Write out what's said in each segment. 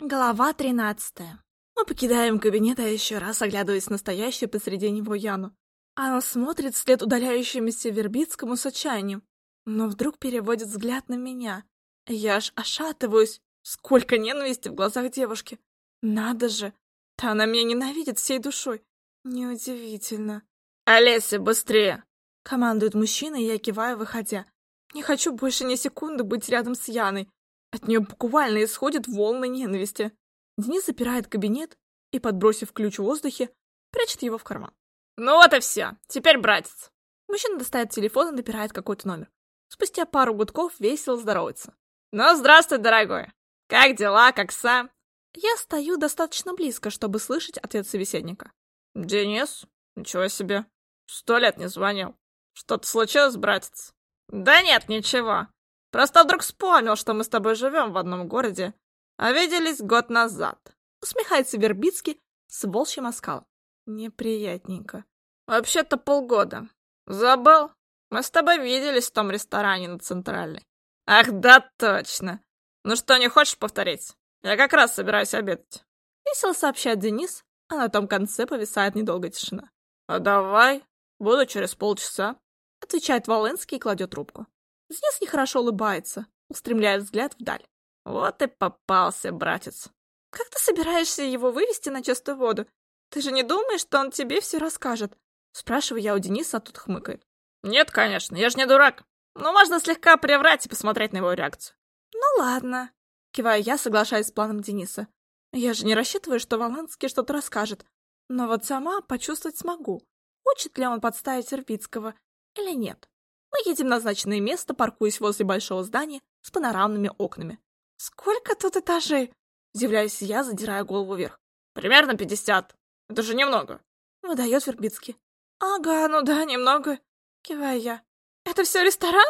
Глава тринадцатая. Мы покидаем кабинет, а еще раз оглядываясь на стоящую посреди него Яну. Она смотрит вслед удаляющемуся Вербицкому с отчаянием, но вдруг переводит взгляд на меня. Я аж ошатываюсь. Сколько ненависти в глазах девушки. Надо же, та она меня ненавидит всей душой. Неудивительно. «Олеся, быстрее!» — командует мужчина, и я киваю, выходя. Не хочу больше ни секунды быть рядом с Яной. От нее буквально исходят волны ненависти. Денис запирает кабинет и, подбросив ключ в воздухе, прячет его в карман. «Ну вот и все. Теперь братец». Мужчина достает телефон и набирает какой-то номер. Спустя пару гудков весело здоровается. «Ну, здравствуй, дорогой. Как дела, как сам?» Я стою достаточно близко, чтобы слышать ответ собеседника. «Денис? Ничего себе. Сто лет не звонил. Что-то случилось, братец?» «Да нет, ничего. Просто вдруг вспомнил, что мы с тобой живем в одном городе, а виделись год назад. Усмехается Вербицкий с волчьим оскалом. Неприятненько. Вообще-то полгода. Забыл? Мы с тобой виделись в том ресторане на Центральной. Ах, да точно. Ну что, не хочешь повторить? Я как раз собираюсь обедать. Весело сообщает Денис, а на том конце повисает недолгая тишина. А давай. Буду через полчаса. Отвечает Волынский и кладет трубку. Денис нехорошо улыбается, устремляя взгляд вдаль. Вот и попался, братец. Как ты собираешься его вывести на чистую воду? Ты же не думаешь, что он тебе все расскажет? Спрашиваю я у Дениса, а тут хмыкает. Нет, конечно, я же не дурак. Но можно слегка приврать и посмотреть на его реакцию. Ну ладно. Киваю я, соглашаясь с планом Дениса. Я же не рассчитываю, что Волынский что-то расскажет. Но вот сама почувствовать смогу. Хочет ли он подставить Вербицкого или нет? Мы едем в назначенное место, паркуясь возле большого здания с панорамными окнами. «Сколько тут этажей?» — удивляюсь я, задирая голову вверх. «Примерно пятьдесят. Это же немного». — выдает Вербицкий. «Ага, ну да, немного», — киваю я. «Это все ресторан?»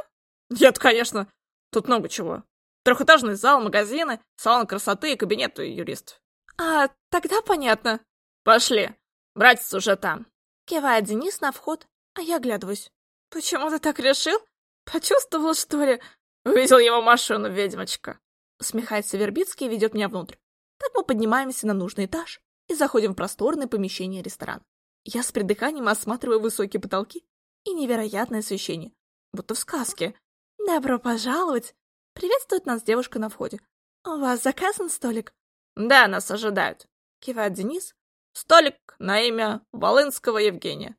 «Нет, конечно. Тут много чего. Трехэтажный зал, магазины, салон красоты и кабинет юристов». «А, тогда понятно». «Пошли. Братец уже там». Кивает Денис на вход, а я оглядываюсь. «Почему ты так решил? Почувствовал, что ли?» «Увидел его машину, ведьмочка!» Усмехается Вербицкий и ведет меня внутрь. Так мы поднимаемся на нужный этаж и заходим в просторное помещение ресторана. Я с придыханием осматриваю высокие потолки и невероятное освещение. Будто в сказке. «Добро пожаловать!» Приветствует нас девушка на входе. «У вас заказан столик?» «Да, нас ожидают», — кивает Денис. «Столик на имя Волынского Евгения».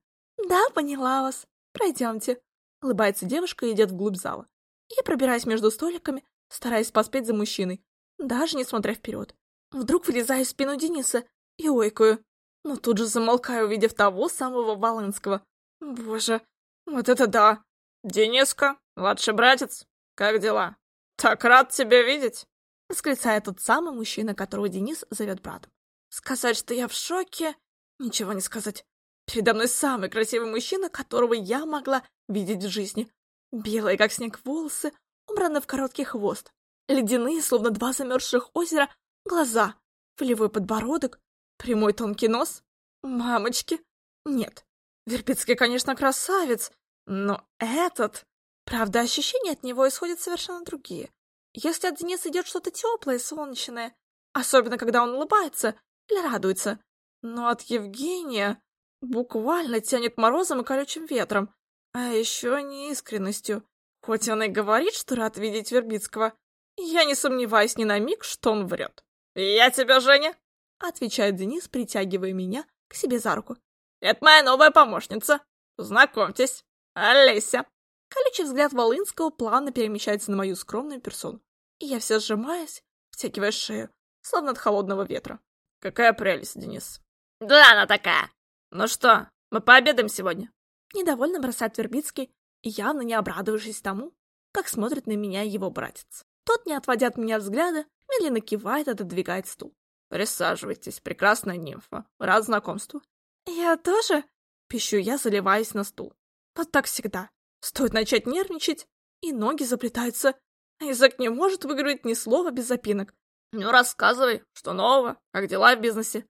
«Да, поняла вас. Пройдемте». Улыбается девушка и идет вглубь зала. Я пробираюсь между столиками, стараясь поспеть за мужчиной, даже не смотря вперед. Вдруг врезаю в спину Дениса и ойкаю, но тут же замолкаю, увидев того самого Волынского. Боже, вот это да! «Дениска, младший братец, как дела? Так рад тебя видеть!» Восклицает тот самый мужчина, которого Денис зовет братом. Сказать, что я в шоке, ничего не сказать. Передо мной самый красивый мужчина, которого я могла видеть в жизни. Белые, как снег, волосы, убраны в короткий хвост. Ледяные, словно два замерзших озера, глаза. Волевой подбородок. Прямой тонкий нос. Мамочки. Нет. Вербицкий, конечно, красавец, но этот... Правда, ощущения от него исходят совершенно другие. Если от Дениса идет что-то теплое, солнечное, особенно когда он улыбается или радуется. Но от Евгения... Буквально тянет морозом и колючим ветром, а еще неискренностью. Хоть он и говорит, что рад видеть Вербицкого, я не сомневаюсь ни на миг, что он врет. «Я тебя, Женя!» — отвечает Денис, притягивая меня к себе за руку. «Это моя новая помощница. Знакомьтесь, Олеся!» Колючий взгляд Волынского плавно перемещается на мою скромную персону. И я вся сжимаюсь, втягивая шею, словно от холодного ветра. «Какая прелесть, Денис!» «Да, она такая!» «Ну что, мы пообедаем сегодня?» Недовольно бросает Вербицкий, явно не обрадовавшись тому, как смотрит на меня его братец. Тот, не отводя от меня взгляда, медленно кивает отодвигает стул. «Присаживайтесь, прекрасная нимфа. Рад знакомству». «Я тоже?» — пищу я, заливаясь на стул. Вот так всегда. Стоит начать нервничать, и ноги заплетаются, а язык не может выговорить ни слова без запинок. «Ну, рассказывай, что нового, как дела в бизнесе?»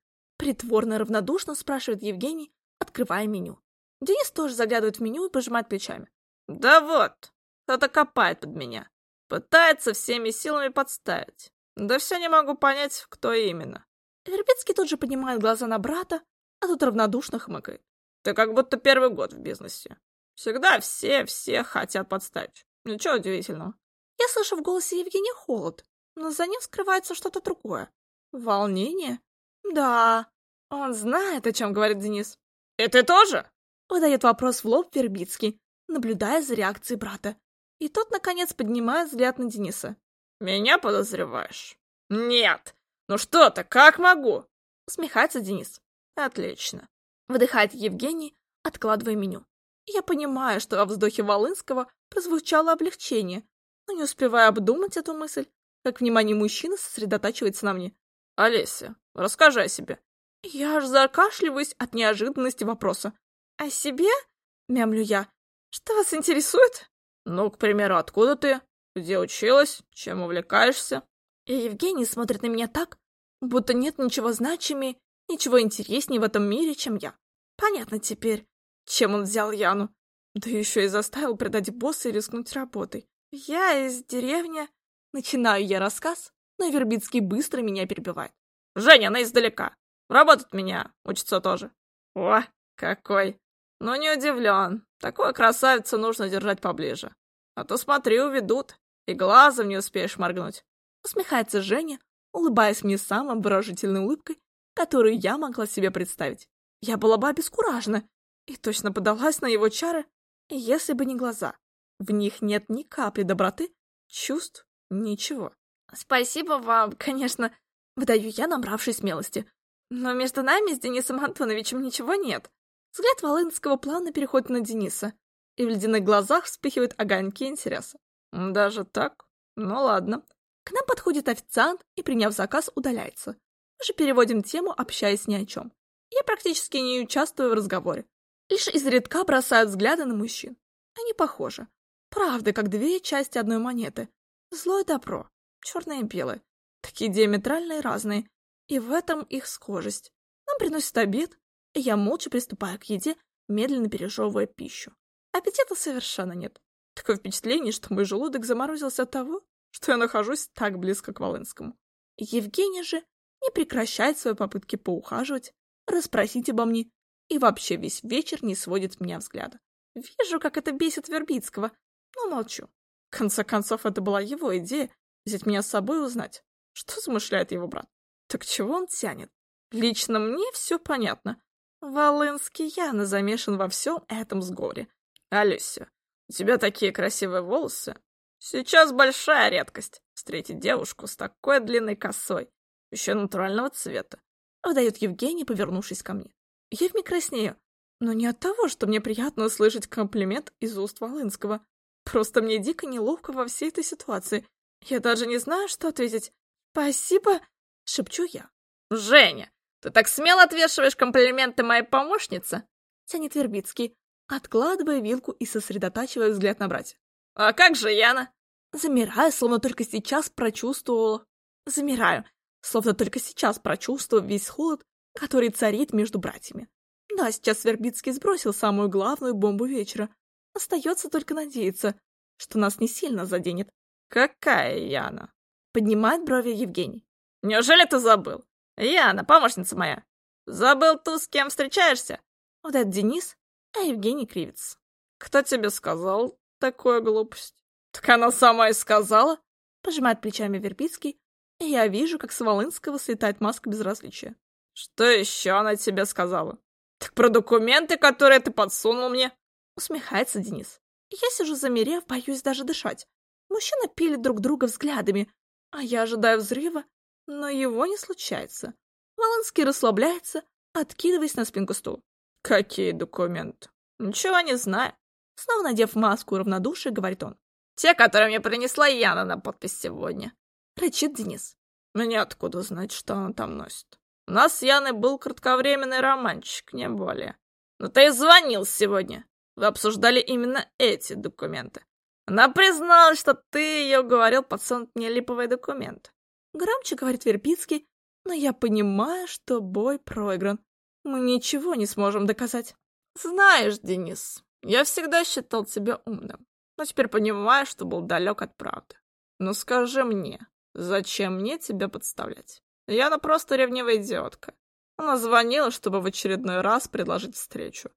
Притворно равнодушно спрашивает Евгений, открывая меню. Денис тоже заглядывает в меню и пожимает плечами. Да вот, кто-то копает под меня. Пытается всеми силами подставить. Да все не могу понять, кто именно. Вербицкий тут же поднимает глаза на брата, а тут равнодушно хмыкает. Ты как будто первый год в бизнесе. Всегда все, все хотят подставить. Ничего удивительного. Я слышу в голосе Евгения холод, но за ним скрывается что-то другое. Волнение? Да, он знает, о чем говорит Денис. И ты тоже? Выдает вопрос в лоб Вербицкий, наблюдая за реакцией брата. И тот, наконец, поднимает взгляд на Дениса. Меня подозреваешь? Нет. Ну что ты, как могу? Усмехается Денис. Отлично. Выдыхает Евгений, откладывая меню. Я понимаю, что во вздохе Волынского прозвучало облегчение, но не успевая обдумать эту мысль, как внимание мужчины сосредотачивается на мне. «Олеся, расскажи о себе». Я аж закашливаюсь от неожиданности вопроса. «О себе?» — мямлю я. «Что вас интересует?» «Ну, к примеру, откуда ты? Где училась? Чем увлекаешься?» И Евгений смотрит на меня так, будто нет ничего значимее, ничего интереснее в этом мире, чем я. Понятно теперь, чем он взял Яну. Да еще и заставил предать босса и рискнуть работой. Я из деревни. Начинаю я рассказ, но Вербицкий быстро меня перебивает. Женя, она издалека. Работать меня учится тоже. О, какой. Ну не удивлен. Такую красавицу нужно держать поближе. А то, смотри, уведут. И глазом не успеешь моргнуть. Усмехается Женя, улыбаясь мне самой обворожительной улыбкой, которую я могла себе представить. Я была бы обескуражена и точно подалась на его чары, если бы не глаза. В них нет ни капли доброты, чувств, ничего. Спасибо вам, конечно, выдаю я, набравшись смелости. Но между нами с Денисом Антоновичем ничего нет. Взгляд Волынского плавно переходит на Дениса, и в ледяных глазах вспыхивают огоньки интереса. Даже так? Ну ладно. К нам подходит официант и, приняв заказ, удаляется. Мы же переводим тему, общаясь ни о чем. Я практически не участвую в разговоре. Лишь изредка бросают взгляды на мужчин. Они похожи. Правда, как две части одной монеты. Злое добро, черное и белое. Такие диаметральные разные. И в этом их схожесть. Нам приносят обед, и я молча приступаю к еде, медленно пережевывая пищу. Аппетита совершенно нет. Такое впечатление, что мой желудок заморозился от того, что я нахожусь так близко к Волынскому. Евгений же не прекращает свои попытки поухаживать, расспросить обо мне и вообще весь вечер не сводит с меня взгляда. Вижу, как это бесит Вербицкого, но молчу. В конце концов, это была его идея взять меня с собой и узнать, что замышляет его брат. Так чего он тянет? Лично мне все понятно. Волынский Яна замешан во всем этом сговоре. Алися, у тебя такие красивые волосы. Сейчас большая редкость встретить девушку с такой длинной косой, еще натурального цвета. Выдает Евгений, повернувшись ко мне. Я вмиг краснею, но не от того, что мне приятно услышать комплимент из уст Волынского. Просто мне дико неловко во всей этой ситуации. Я даже не знаю, что ответить. «Спасибо!» — шепчу я. «Женя, ты так смело отвешиваешь комплименты моей помощнице?» — тянет Вербицкий, откладывая вилку и сосредотачивая взгляд на братья. «А как же Яна?» Замираю, словно только сейчас прочувствовала... Замираю, словно только сейчас прочувствовав весь холод, который царит между братьями. Да, сейчас Вербицкий сбросил самую главную бомбу вечера. Остается только надеяться, что нас не сильно заденет. «Какая Яна?» — поднимает брови Евгений. «Неужели ты забыл? Яна, помощница моя. Забыл ту, с кем встречаешься?» Вот это Денис, а Евгений кривится. «Кто тебе сказал такую глупость?» «Так она сама и сказала!» Пожимает плечами Вербицкий, и я вижу, как с Волынского слетает маска безразличия. «Что еще она тебе сказала?» «Так про документы, которые ты подсунул мне?» Усмехается Денис. Я сижу замерев, боюсь даже дышать. Мужчины пилят друг друга взглядами, а я ожидаю взрыва, но его не случается. Волынский расслабляется, откидываясь на спинку стула. «Какие документы?» «Ничего не знаю». Снова надев маску равнодушия, говорит он. «Те, которые мне принесла Яна на подпись сегодня». Рычит Денис. «Мне откуда знать, что она там носит?» У нас с Яной был кратковременный романчик, не более. Но ты звонил сегодня. Вы обсуждали именно эти документы. Она призналась, что ты ее уговорил подсунуть мне липовый документ. Громче говорит Вербицкий, но я понимаю, что бой проигран. Мы ничего не сможем доказать. Знаешь, Денис, я всегда считал тебя умным, но теперь понимаю, что был далек от правды. Но скажи мне, Зачем мне тебя подставлять? Яна просто ревнивая идиотка. Она звонила, чтобы в очередной раз предложить встречу.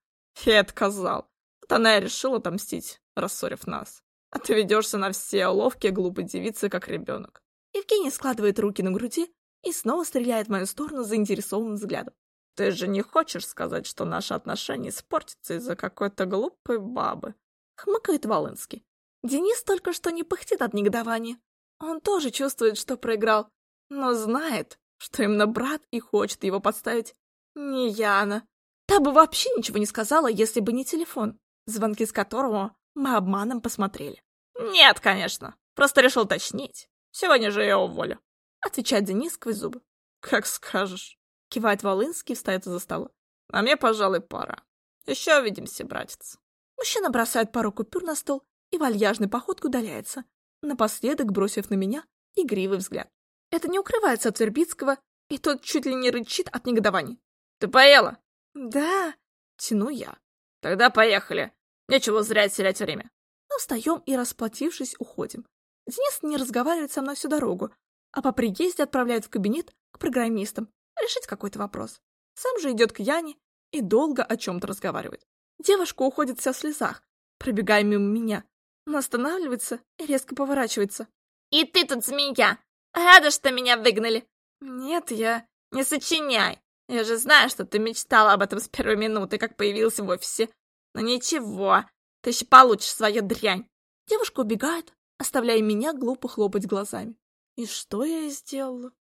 Я отказал. Вот она и решила отомстить, рассорив нас. А ты ведешься на все уловки глупой девицы, как ребенок. Евгений складывает руки на груди и снова стреляет в мою сторону заинтересованным взглядом. Ты же не хочешь сказать, что наши отношения испортятся из-за какой-то глупой бабы? Хмыкает Волынский. Денис только что не пыхтит от негодования. Он тоже чувствует, что проиграл, но знает, что именно брат и хочет его подставить. Не Яна. Та бы вообще ничего не сказала, если бы не телефон, звонки с которого мы обманом посмотрели. Нет, конечно. Просто решил уточнить. Сегодня же я уволю. Отвечает Денис сквозь зубы. Как скажешь. Кивает Волынский и встает из-за стола. А мне, пожалуй, пора. Еще увидимся, братец. Мужчина бросает пару купюр на стол и вальяжной походкой удаляется, напоследок бросив на меня игривый взгляд. Это не укрывается от Вербицкого, и тот чуть ли не рычит от негодования. «Ты поела?» «Да», — тяну я. «Тогда поехали. Нечего зря терять время». Мы встаем и, расплатившись, уходим. Денис не разговаривает со мной всю дорогу, а по приезде отправляет в кабинет к программистам решить какой-то вопрос. Сам же идет к Яне и долго о чем-то разговаривает. Девушка уходит вся в слезах, пробегая мимо меня, но останавливается и резко поворачивается. «И ты тут змея! Рада, что меня выгнали!» «Нет, я...» «Не сочиняй! Я же знаю, что ты мечтала об этом с первой минуты, как появился в офисе. Но ничего, ты еще получишь свою дрянь!» Девушка убегает, оставляя меня глупо хлопать глазами. И что я сделала?